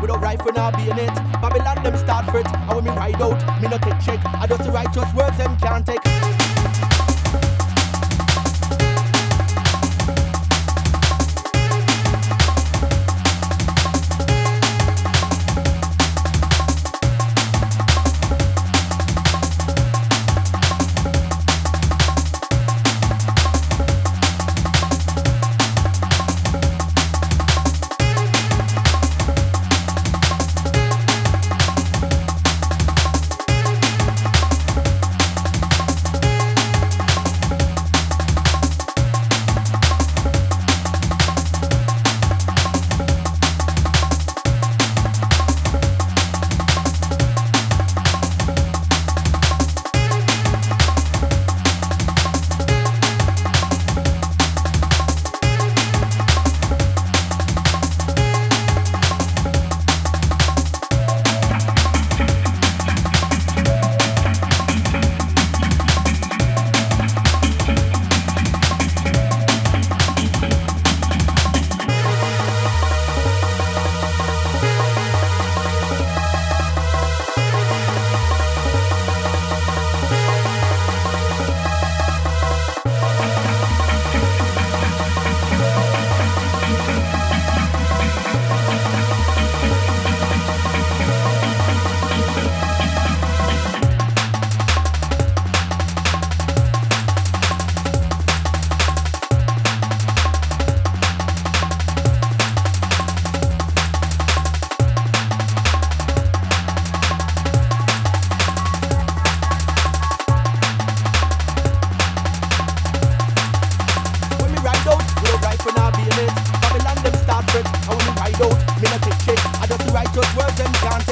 without rifle nor bayonet. Babylon them start fret, and when me ride out, me no take check. I just the righteous words them can't take. Nor bayonet. Babylon them start fret, when me ride out, me no take check. I just the righteous words them can't.